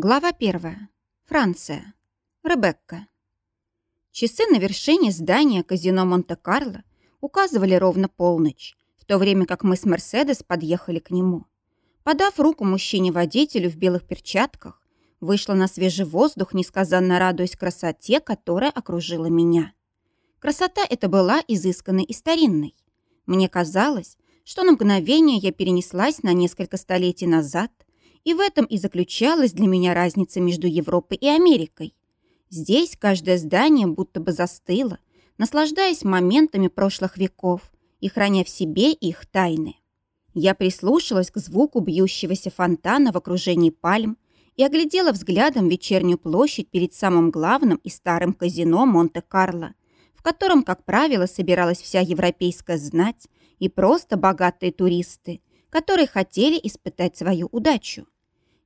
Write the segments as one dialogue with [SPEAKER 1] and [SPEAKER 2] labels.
[SPEAKER 1] Глава первая. Франция. Ребекка. Часы на вершине здания казино Монте-Карло указывали ровно полночь, в то время как мы с Мерседес подъехали к нему. Подав руку мужчине-водителю в белых перчатках, вышла на свежий воздух, несказанно радуясь красоте, которая окружила меня. Красота эта была изысканной и старинной. Мне казалось, что на мгновение я перенеслась на несколько столетий назад – и в этом и заключалась для меня разница между Европой и Америкой. Здесь каждое здание будто бы застыло, наслаждаясь моментами прошлых веков и храня в себе их тайны. Я прислушалась к звуку бьющегося фонтана в окружении пальм и оглядела взглядом вечернюю площадь перед самым главным и старым казино Монте-Карло, в котором, как правило, собиралась вся европейская знать и просто богатые туристы, которые хотели испытать свою удачу.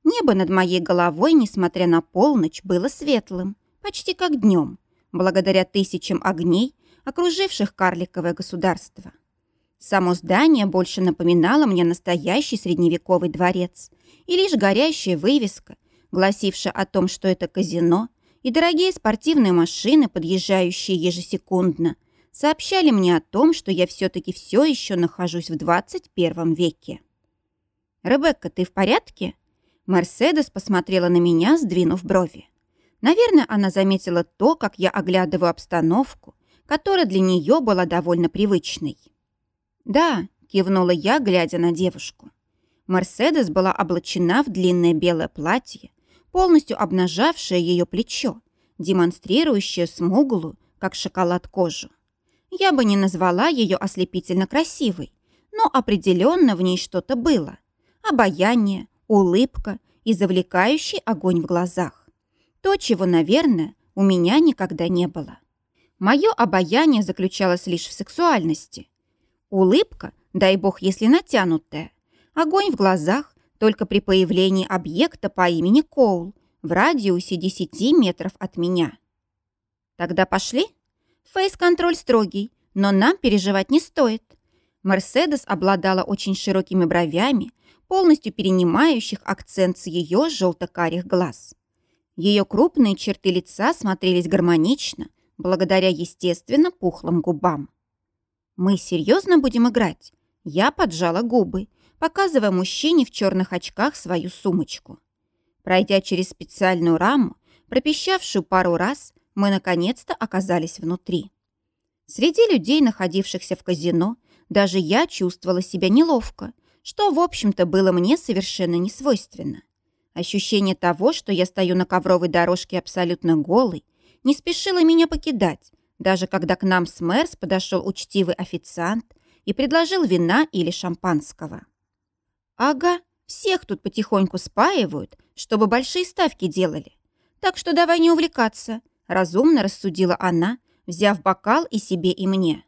[SPEAKER 1] Небо над моей головой, несмотря на полночь, было светлым, почти как днем, благодаря тысячам огней, окруживших карликовое государство. Само здание больше напоминало мне настоящий средневековый дворец, и лишь горящая вывеска, гласившая о том, что это казино, и дорогие спортивные машины, подъезжающие ежесекундно, сообщали мне о том, что я все-таки все еще нахожусь в 21 веке. «Ребекка, ты в порядке?» Мерседес посмотрела на меня, сдвинув брови. Наверное, она заметила то, как я оглядываю обстановку, которая для нее была довольно привычной. «Да», — кивнула я, глядя на девушку. Мерседес была облачена в длинное белое платье, полностью обнажавшее ее плечо, демонстрирующее смуглую, как шоколад, кожу. Я бы не назвала ее ослепительно красивой, но определенно в ней что-то было. Обаяние, улыбка и завлекающий огонь в глазах. То, чего, наверное, у меня никогда не было. Мое обаяние заключалось лишь в сексуальности. Улыбка, дай бог, если натянутая. Огонь в глазах только при появлении объекта по имени Коул в радиусе 10 метров от меня. Тогда пошли? Фейс-контроль строгий, но нам переживать не стоит. Мерседес обладала очень широкими бровями, полностью перенимающих акцент с ее желто-карих глаз. Ее крупные черты лица смотрелись гармонично, благодаря, естественно, пухлым губам. «Мы серьезно будем играть?» Я поджала губы, показывая мужчине в черных очках свою сумочку. Пройдя через специальную раму, пропищавшую пару раз, мы наконец-то оказались внутри. Среди людей, находившихся в казино, даже я чувствовала себя неловко, что, в общем-то, было мне совершенно не свойственно. Ощущение того, что я стою на ковровой дорожке абсолютно голый, не спешило меня покидать, даже когда к нам с Мэрс подошел учтивый официант и предложил вина или шампанского. «Ага, всех тут потихоньку спаивают, чтобы большие ставки делали. Так что давай не увлекаться», — разумно рассудила она, взяв бокал и себе, и мне.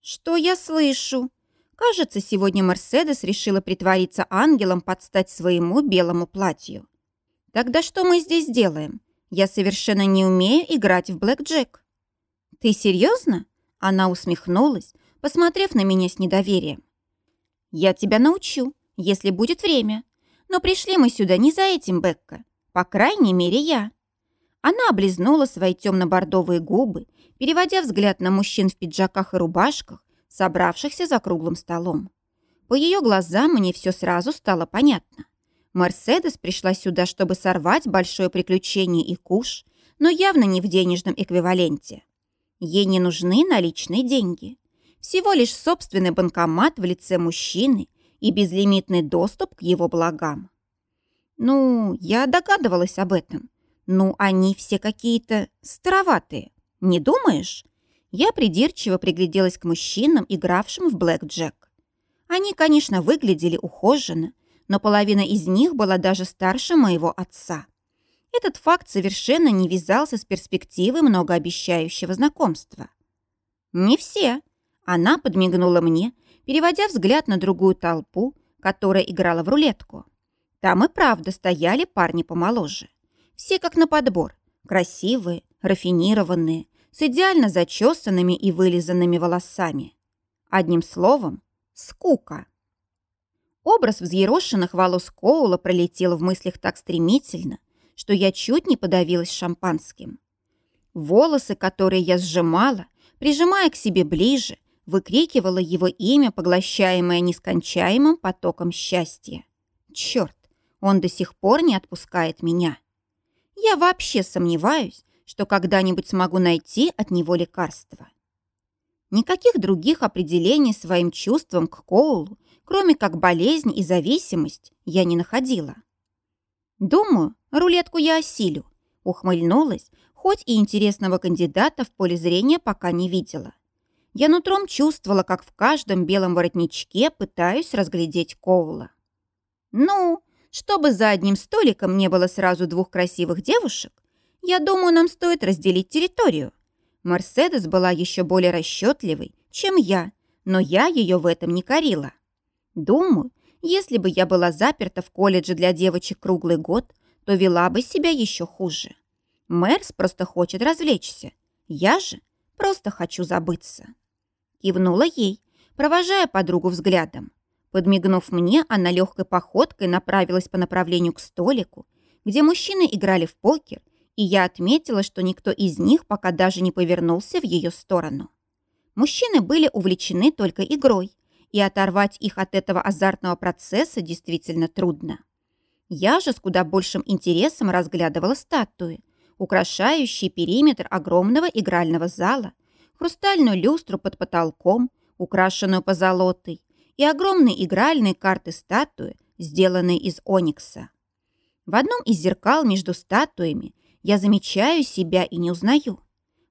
[SPEAKER 1] «Что я слышу?» Кажется, сегодня Мерседес решила притвориться ангелом под стать своему белому платью. Тогда что мы здесь делаем? Я совершенно не умею играть в блэкджек. Ты серьезно? Она усмехнулась, посмотрев на меня с недоверием. Я тебя научу, если будет время. Но пришли мы сюда не за этим, Бекка. По крайней мере, я. Она облизнула свои темно-бордовые губы, переводя взгляд на мужчин в пиджаках и рубашках, собравшихся за круглым столом. По ее глазам мне все сразу стало понятно. Мерседес пришла сюда, чтобы сорвать большое приключение и куш, но явно не в денежном эквиваленте. Ей не нужны наличные деньги. Всего лишь собственный банкомат в лице мужчины и безлимитный доступ к его благам. Ну, я догадывалась об этом. Ну, они все какие-то староватые. Не думаешь? Я придирчиво пригляделась к мужчинам, игравшим в блэк-джек. Они, конечно, выглядели ухоженно, но половина из них была даже старше моего отца. Этот факт совершенно не вязался с перспективой многообещающего знакомства. «Не все», — она подмигнула мне, переводя взгляд на другую толпу, которая играла в рулетку. Там и правда стояли парни помоложе. Все как на подбор, красивые, рафинированные, с идеально зачесанными и вылизанными волосами. Одним словом, скука. Образ взъерошенных волос Коула пролетел в мыслях так стремительно, что я чуть не подавилась шампанским. Волосы, которые я сжимала, прижимая к себе ближе, выкрикивала его имя, поглощаемое нескончаемым потоком счастья. Черт, он до сих пор не отпускает меня. Я вообще сомневаюсь, что когда-нибудь смогу найти от него лекарство. Никаких других определений своим чувствам к Коулу, кроме как болезнь и зависимость, я не находила. Думаю, рулетку я осилю, ухмыльнулась, хоть и интересного кандидата в поле зрения пока не видела. Я нутром чувствовала, как в каждом белом воротничке пытаюсь разглядеть Коула. Ну, чтобы за одним столиком не было сразу двух красивых девушек, я думаю, нам стоит разделить территорию. Мерседес была еще более расчетливой, чем я, но я ее в этом не корила. Думаю, если бы я была заперта в колледже для девочек круглый год, то вела бы себя еще хуже. Мэрс просто хочет развлечься. Я же просто хочу забыться. Кивнула ей, провожая подругу взглядом. Подмигнув мне, она легкой походкой направилась по направлению к столику, где мужчины играли в покер, и я отметила, что никто из них пока даже не повернулся в ее сторону. Мужчины были увлечены только игрой, и оторвать их от этого азартного процесса действительно трудно. Я же с куда большим интересом разглядывала статуи, украшающие периметр огромного игрального зала, хрустальную люстру под потолком, украшенную позолотой, и огромные игральные карты-статуи, сделанные из оникса. В одном из зеркал между статуями я замечаю себя и не узнаю.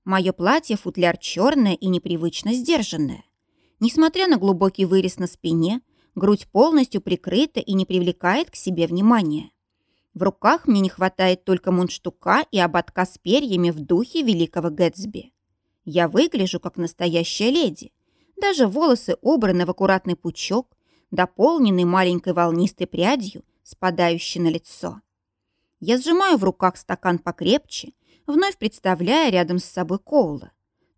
[SPEAKER 1] Мое платье-футляр черное и непривычно сдержанное. Несмотря на глубокий вырез на спине, грудь полностью прикрыта и не привлекает к себе внимания. В руках мне не хватает только мундштука и ободка с перьями в духе великого Гэтсби. Я выгляжу как настоящая леди, даже волосы убраны в аккуратный пучок, дополненный маленькой волнистой прядью, спадающей на лицо. Я сжимаю в руках стакан покрепче, вновь представляя рядом с собой Коула.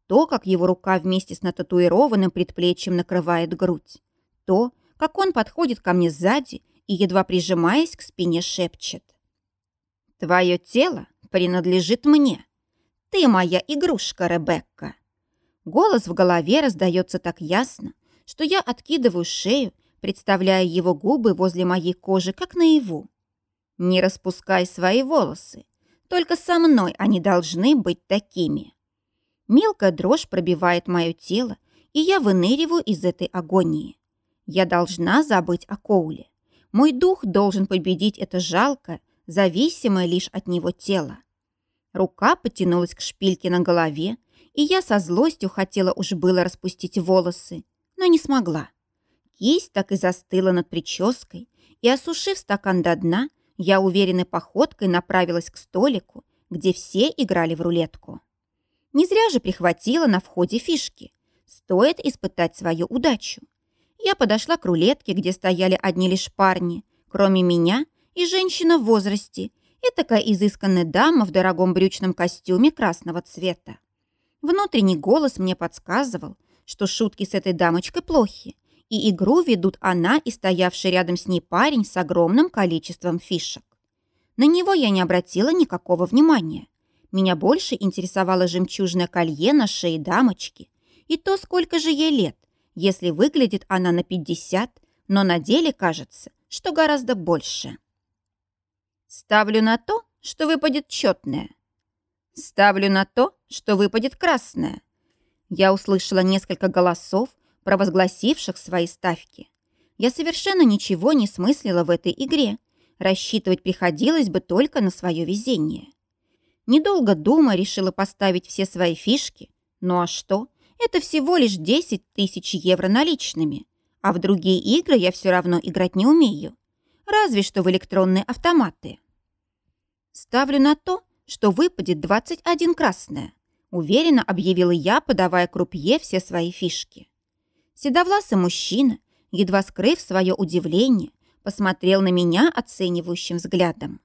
[SPEAKER 1] То, как его рука вместе с нататуированным предплечьем накрывает грудь. То, как он подходит ко мне сзади и, едва прижимаясь к спине, шепчет. «Твое тело принадлежит мне. Ты моя игрушка, Ребекка». Голос в голове раздается так ясно, что я откидываю шею, представляя его губы возле моей кожи, как наяву. Не распускай свои волосы. Только со мной они должны быть такими. Мелкая дрожь пробивает мое тело, и я выныриваю из этой агонии. Я должна забыть о Коуле. Мой дух должен победить это жалкое, зависимое лишь от него тело. Рука потянулась к шпильке на голове, и я со злостью хотела уж было распустить волосы, но не смогла. Кисть так и застыла над прической, и, осушив стакан до дна, я уверенной походкой направилась к столику, где все играли в рулетку. Не зря же прихватила на входе фишки. Стоит испытать свою удачу. Я подошла к рулетке, где стояли одни лишь парни, кроме меня и женщина в возрасте, и такая изысканная дама в дорогом брючном костюме красного цвета. Внутренний голос мне подсказывал, что шутки с этой дамочкой плохи, и игру ведут она и стоявший рядом с ней парень с огромным количеством фишек. На него я не обратила никакого внимания. Меня больше интересовало жемчужное колье на шее дамочки и то, сколько же ей лет, если выглядит она на 50, но на деле кажется, что гораздо больше. Ставлю на то, что выпадет четное. Ставлю на то, что выпадет красное. Я услышала несколько голосов, провозгласивших свои ставки. Я совершенно ничего не смыслила в этой игре. Рассчитывать приходилось бы только на свое везение. Недолго думая, решила поставить все свои фишки. Ну а что? Это всего лишь 10 тысяч евро наличными. А в другие игры я все равно играть не умею. Разве что в электронные автоматы. Ставлю на то, что выпадет 21 красное. Уверенно объявила я, подавая крупье все свои фишки. Седовласый мужчина, едва скрыв свое удивление, посмотрел на меня оценивающим взглядом.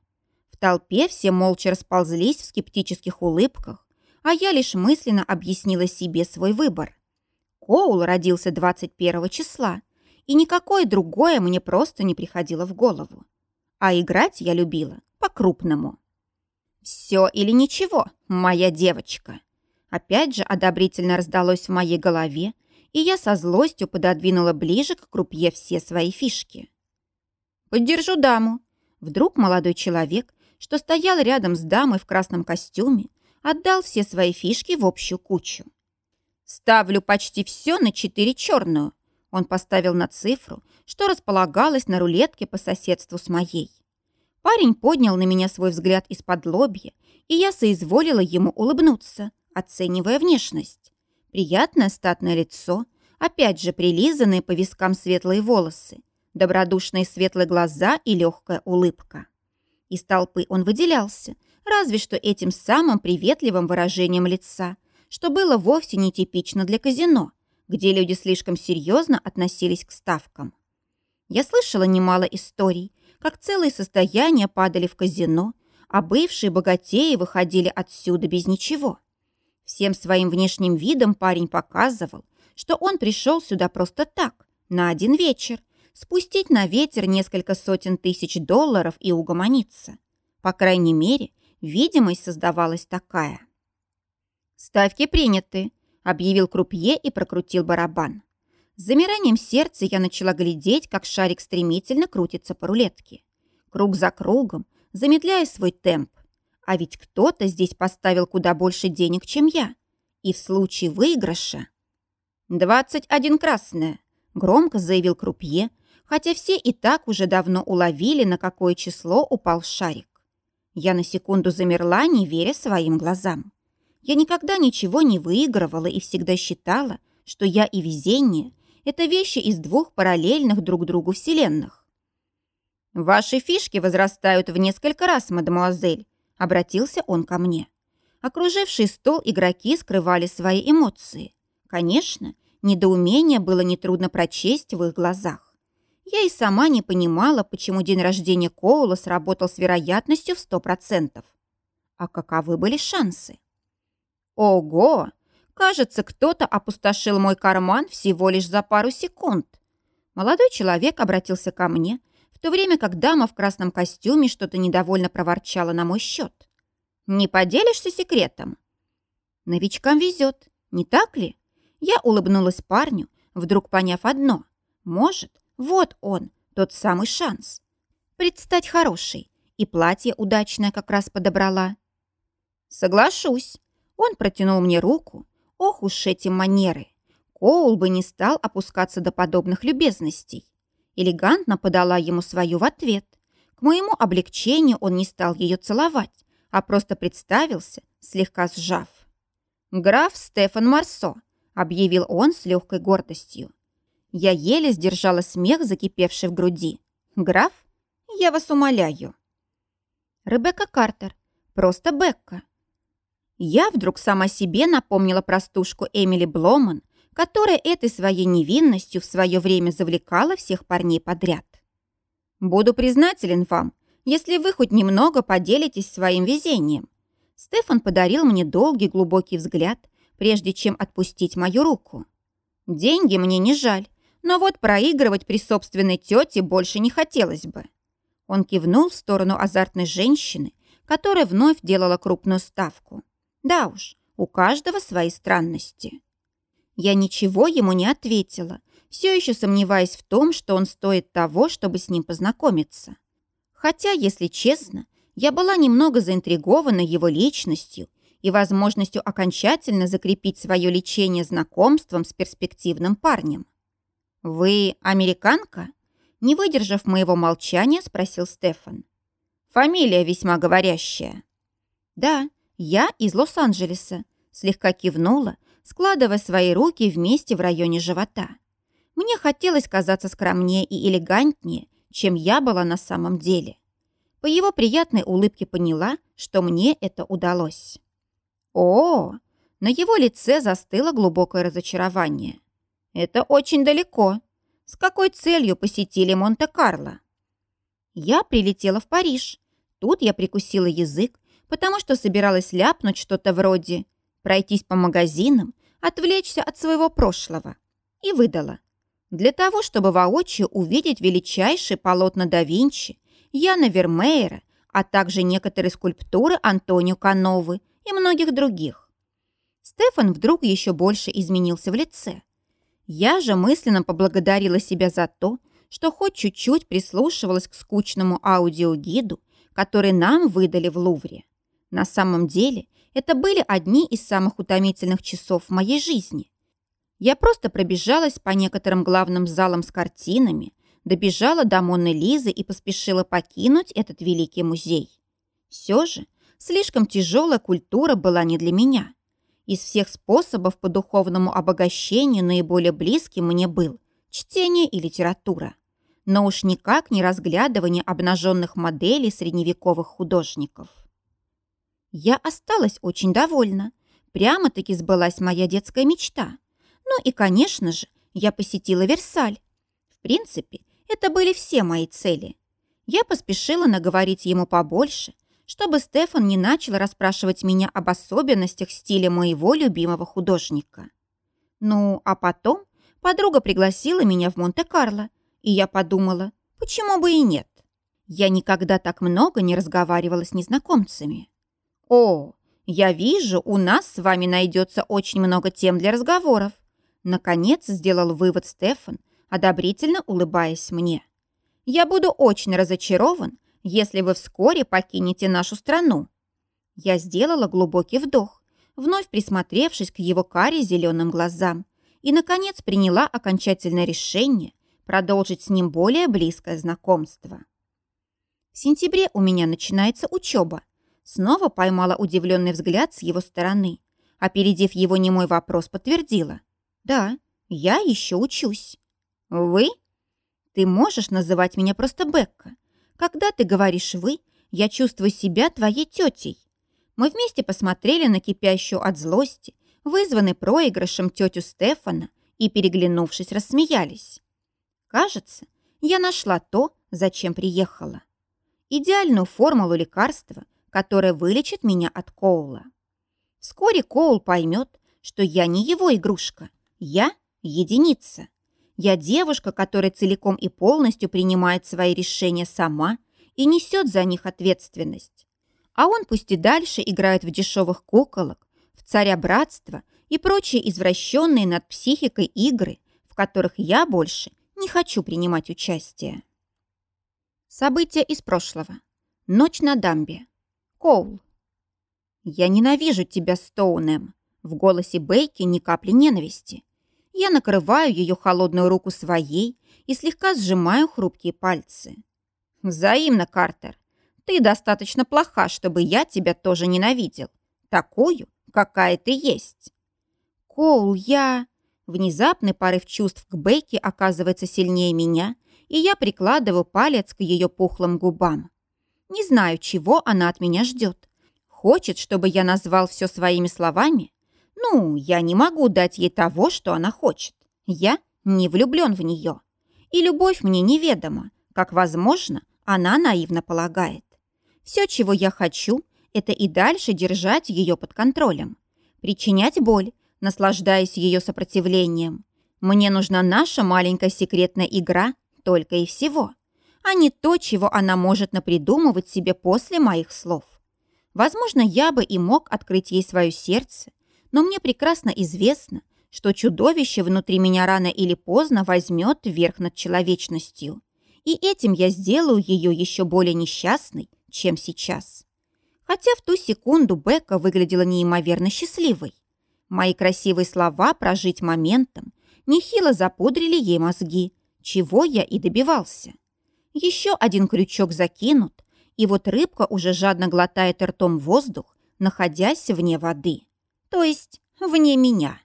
[SPEAKER 1] В толпе все молча расползлись в скептических улыбках, а я лишь мысленно объяснила себе свой выбор. Коул родился 21 числа, и никакое другое мне просто не приходило в голову. А играть я любила по-крупному. Все или ничего, моя девочка. Опять же одобрительно раздалось в моей голове, и я со злостью пододвинула ближе к крупье все свои фишки. «Поддержу даму». Вдруг молодой человек, что стоял рядом с дамой в красном костюме, отдал все свои фишки в общую кучу. «Ставлю почти все на четыре черную». Он поставил на цифру, что располагалась на рулетке по соседству с моей. Парень поднял на меня свой взгляд из-под лобья, и я соизволила ему улыбнуться, оценивая внешность. Приятное статное лицо, опять же прилизанные по вискам светлые волосы, добродушные светлые глаза и легкая улыбка. Из толпы он выделялся, разве что этим самым приветливым выражением лица, что было вовсе не типично для казино, где люди слишком серьезно относились к ставкам. Я слышала немало историй, как целые состояния падали в казино, а бывшие богатеи выходили отсюда без ничего. Всем своим внешним видом парень показывал, что он пришел сюда просто так, на один вечер, спустить на ветер несколько сотен тысяч долларов и угомониться. По крайней мере, видимость создавалась такая. «Ставки приняты», — объявил крупье и прокрутил барабан. С замиранием сердца я начала глядеть, как шарик стремительно крутится по рулетке. Круг за кругом, замедляя свой темп. А ведь кто-то здесь поставил куда больше денег, чем я. И в случае выигрыша... «Двадцать один красная», — громко заявил крупье, хотя все и так уже давно уловили, на какое число упал шарик. Я на секунду замерла, не веря своим глазам. Я никогда ничего не выигрывала и всегда считала, что я и везение — это вещи из двух параллельных друг другу вселенных. «Ваши фишки возрастают в несколько раз, мадемуазель», — обратился он ко мне. Окружившие стол игроки скрывали свои эмоции. Конечно, недоумение было нетрудно прочесть в их глазах. Я и сама не понимала, почему день рождения Коула сработал с вероятностью в сто процентов. А каковы были шансы? Ого! Кажется, кто-то опустошил мой карман всего лишь за пару секунд. Молодой человек обратился ко мне, то время как дама в красном костюме что-то недовольно проворчала на мой счет. «Не поделишься секретом?» «Новичкам везет, не так ли?» Я улыбнулась парню, вдруг поняв одно. «Может, вот он, тот самый шанс. Предстать хороший. И платье удачное как раз подобрала. Соглашусь. Он протянул мне руку. Ох уж эти манеры. Коул бы не стал опускаться до подобных любезностей. Элегантно подала ему свою в ответ. К моему облегчению он не стал ее целовать, а просто представился, слегка сжав. «Граф Стефан Марсо», — объявил он с легкой гордостью. Я еле сдержала смех, закипевший в груди. «Граф, я вас умоляю». «Ребекка Картер, просто Бекка». Я вдруг сама себе напомнила простушку Эмили Бломан, которая этой своей невинностью в свое время завлекала всех парней подряд. «Буду признателен вам, если вы хоть немного поделитесь своим везением». Стефан подарил мне долгий глубокий взгляд, прежде чем отпустить мою руку. «Деньги мне не жаль, но вот проигрывать при собственной тете больше не хотелось бы. Он кивнул в сторону азартной женщины, которая вновь делала крупную ставку. Да уж, у каждого свои странности. Я ничего ему не ответила, все еще сомневаясь в том, что он стоит того, чтобы с ним познакомиться. Хотя, если честно, я была немного заинтригована его личностью и возможностью окончательно закрепить свое лечение знакомством с перспективным парнем. «Вы американка?» Не выдержав моего молчания, спросил Стефан. «Фамилия весьма говорящая». «Да, я из Лос-Анджелеса», слегка кивнула, складывая свои руки вместе в районе живота. Мне хотелось казаться скромнее и элегантнее, чем я была на самом деле. По его приятной улыбке поняла, что мне это удалось. О, на его лице застыло глубокое разочарование. Это очень далеко. С какой целью посетили Монте-Карло? Я прилетела в Париж. Тут я прикусила язык, потому что собиралась ляпнуть что-то вроде пройтись по магазинам, отвлечься от своего прошлого. И выдала. Для того, чтобы воочию увидеть величайшие полотна да Винчи, Яна Вермеера, а также некоторые скульптуры Антонио Кановы и многих других. Стефан вдруг еще больше изменился в лице. Я же мысленно поблагодарила себя за то, что хоть чуть-чуть прислушивалась к скучному аудиогиду, который нам выдали в Лувре. На самом деле, это были одни из самых утомительных часов в моей жизни. Я просто пробежалась по некоторым главным залам с картинами, добежала до Монны Лизы и поспешила покинуть этот великий музей. Все же, слишком тяжелая культура была не для меня. Из всех способов по духовному обогащению наиболее близким мне был чтение и литература. Но уж никак не разглядывание обнаженных моделей средневековых художников. Я осталась очень довольна. Прямо-таки сбылась моя детская мечта. Ну и, конечно же, я посетила Версаль. В принципе, это были все мои цели. Я поспешила наговорить ему побольше, чтобы Стефан не начал расспрашивать меня об особенностях стиля моего любимого художника. Ну, а потом подруга пригласила меня в Монте-Карло, и я подумала, почему бы и нет. Я никогда так много не разговаривала с незнакомцами. О, я вижу, у нас с вами найдется очень много тем для разговоров. Наконец сделал вывод Стефан, одобрительно улыбаясь мне. «Я буду очень разочарован, если вы вскоре покинете нашу страну». Я сделала глубокий вдох, вновь присмотревшись к его каре зеленым глазам, и, наконец, приняла окончательное решение продолжить с ним более близкое знакомство. В сентябре у меня начинается учеба. Снова поймала удивленный взгляд с его стороны. Опередив его немой вопрос, подтвердила. «Да, я еще учусь». «Вы?» «Ты можешь называть меня просто Бекка. Когда ты говоришь «вы», я чувствую себя твоей тетей». Мы вместе посмотрели на кипящую от злости, вызванный проигрышем тетю Стефана, и, переглянувшись, рассмеялись. Кажется, я нашла то, зачем приехала. Идеальную формулу лекарства, которое вылечит меня от Коула. Вскоре Коул поймет, что я не его игрушка, я единица. Я девушка, которая целиком и полностью принимает свои решения сама и несет за них ответственность. А он пусть и дальше играет в дешевых куколок, в царя братства и прочие извращенные над психикой игры, в которых я больше не хочу принимать участие. События из прошлого. Ночь на дамбе. Коул. «Я ненавижу тебя, Стоунем!» В голосе Бейки ни капли ненависти. Я накрываю ее холодную руку своей и слегка сжимаю хрупкие пальцы. «Взаимно, Картер. Ты достаточно плоха, чтобы я тебя тоже ненавидел. Такую, какая ты есть». «Коул, я...» Внезапный порыв чувств к Бейке оказывается сильнее меня, и я прикладываю палец к ее пухлым губам. Не знаю, чего она от меня ждет. Хочет, чтобы я назвал все своими словами? Ну, я не могу дать ей того, что она хочет. Я не влюблен в нее. И любовь мне неведома, как, возможно, она наивно полагает. Все, чего я хочу, это и дальше держать ее под контролем. Причинять боль, наслаждаясь ее сопротивлением. Мне нужна наша маленькая секретная игра только и всего, а не то, чего она может напридумывать себе после моих слов. Возможно, я бы и мог открыть ей свое сердце, но мне прекрасно известно, что чудовище внутри меня рано или поздно возьмет верх над человечностью. И этим я сделаю ее еще более несчастной, чем сейчас. Хотя в ту секунду Бека выглядела неимоверно счастливой. Мои красивые слова прожить моментом нехило запудрили ей мозги, чего я и добивался. Еще один крючок закинут, и вот рыбка уже жадно глотает ртом воздух, находясь вне воды то есть вне меня.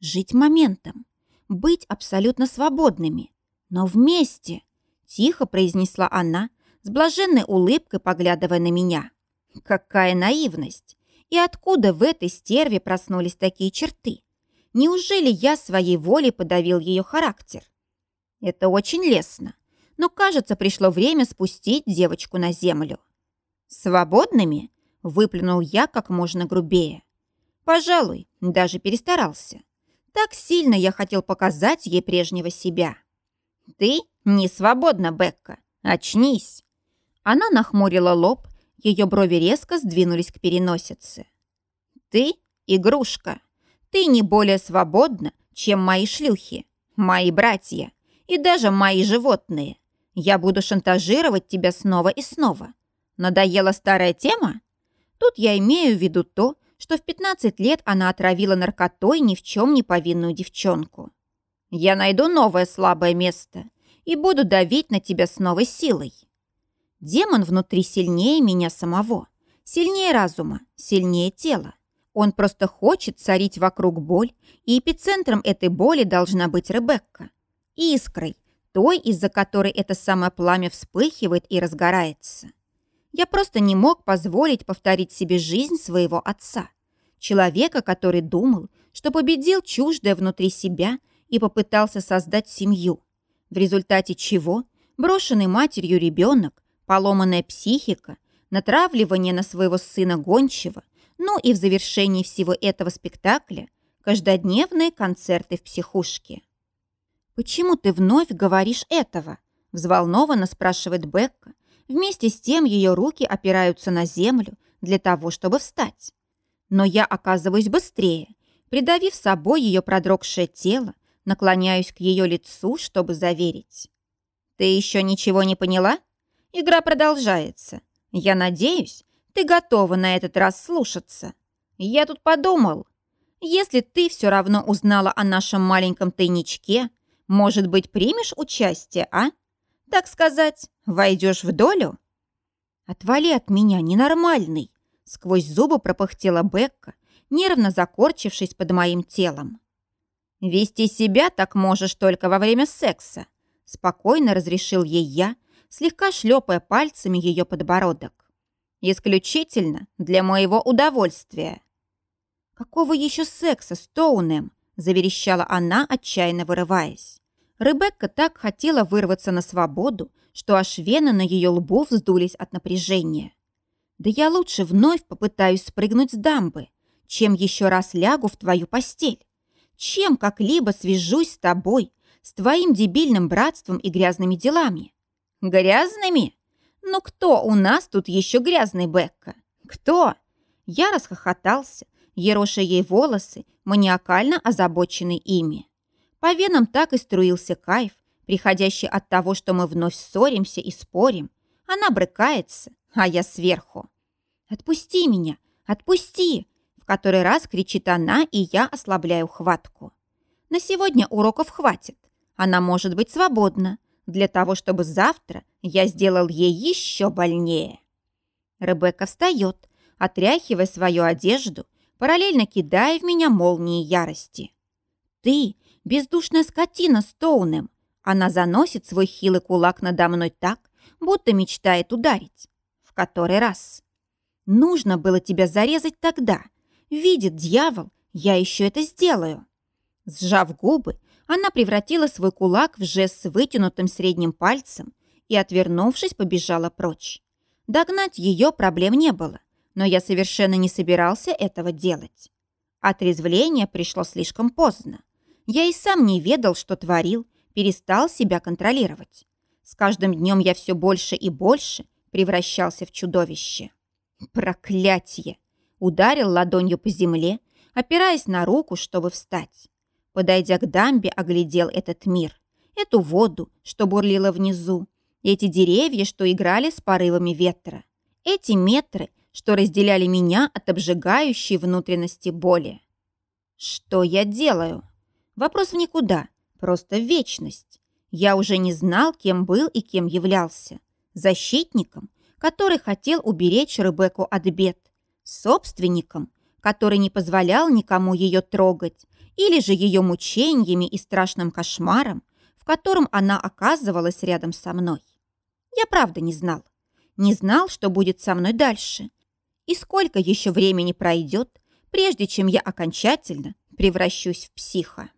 [SPEAKER 1] Жить моментом, быть абсолютно свободными, но вместе, тихо произнесла она, с блаженной улыбкой поглядывая на меня. Какая наивность! И откуда в этой стерве проснулись такие черты? Неужели я своей волей подавил ее характер? Это очень лестно, но, кажется, пришло время спустить девочку на землю. «Свободными?» – выплюнул я как можно грубее. Пожалуй, даже перестарался. Так сильно я хотел показать ей прежнего себя. «Ты не свободна, Бекка. Очнись!» Она нахмурила лоб, ее брови резко сдвинулись к переносице. «Ты — игрушка. Ты не более свободна, чем мои шлюхи, мои братья и даже мои животные. Я буду шантажировать тебя снова и снова. Надоела старая тема? Тут я имею в виду то, что в 15 лет она отравила наркотой ни в чем не повинную девчонку. Я найду новое слабое место и буду давить на тебя с новой силой. Демон внутри сильнее меня самого, сильнее разума, сильнее тела. Он просто хочет царить вокруг боль, и эпицентром этой боли должна быть Ребекка. Искрой, той, из-за которой это самое пламя вспыхивает и разгорается. Я просто не мог позволить повторить себе жизнь своего отца. Человека, который думал, что победил чуждое внутри себя и попытался создать семью, в результате чего брошенный матерью ребенок поломанная психика, натравливание на своего сына гончего, ну и в завершении всего этого спектакля каждодневные концерты в психушке. «Почему ты вновь говоришь этого?» – взволнованно спрашивает Бекка. Вместе с тем ее руки опираются на землю для того, чтобы встать. Но я оказываюсь быстрее, придавив собой ее продрогшее тело, наклоняюсь к ее лицу, чтобы заверить. «Ты еще ничего не поняла?» Игра продолжается. Я надеюсь, ты готова на этот раз слушаться. Я тут подумал, если ты все равно узнала о нашем маленьком тайничке, может быть, примешь участие, а? Так сказать, войдешь в долю? Отвали от меня, ненормальный. Сквозь зубы пропыхтела Бекка, нервно закорчившись под моим телом. «Вести себя так можешь только во время секса», спокойно разрешил ей я, слегка шлепая пальцами ее подбородок. «Исключительно для моего удовольствия». «Какого еще секса с Тоунем?» – заверещала она, отчаянно вырываясь. Ребекка так хотела вырваться на свободу, что аж вены на ее лбу вздулись от напряжения. «Да я лучше вновь попытаюсь спрыгнуть с дамбы, чем еще раз лягу в твою постель, чем как-либо свяжусь с тобой, с твоим дебильным братством и грязными делами. Грязными? Ну кто у нас тут еще грязный Бекка? Кто? Я расхохотался, ероша ей волосы, маниакально озабоченный ими. По венам так и струился кайф, приходящий от того, что мы вновь ссоримся и спорим. Она брыкается, а я сверху. «Отпусти меня! Отпусти!» В который раз кричит она, и я ослабляю хватку. На сегодня уроков хватит. Она может быть свободна для того, чтобы завтра я сделал ей еще больнее. Ребекка встает, отряхивая свою одежду, параллельно кидая в меня молнии ярости. «Ты — бездушная скотина с Тоунем!» Она заносит свой хилый кулак надо мной так, будто мечтает ударить. В который раз. «Нужно было тебя зарезать тогда. Видит дьявол, я еще это сделаю». Сжав губы, она превратила свой кулак в жест с вытянутым средним пальцем и, отвернувшись, побежала прочь. Догнать ее проблем не было, но я совершенно не собирался этого делать. Отрезвление пришло слишком поздно. Я и сам не ведал, что творил, перестал себя контролировать. С каждым днем я все больше и больше превращался в чудовище. Проклятие! Ударил ладонью по земле, опираясь на руку, чтобы встать. Подойдя к дамбе, оглядел этот мир. Эту воду, что бурлила внизу. Эти деревья, что играли с порывами ветра. Эти метры, что разделяли меня от обжигающей внутренности боли. Что я делаю? Вопрос в никуда, просто в вечность. Я уже не знал, кем был и кем являлся. Защитником, который хотел уберечь Ребекку от бед. Собственником, который не позволял никому ее трогать, или же ее мучениями и страшным кошмаром, в котором она оказывалась рядом со мной. Я правда не знал. Не знал, что будет со мной дальше. И сколько еще времени пройдет, прежде чем я окончательно превращусь в психа.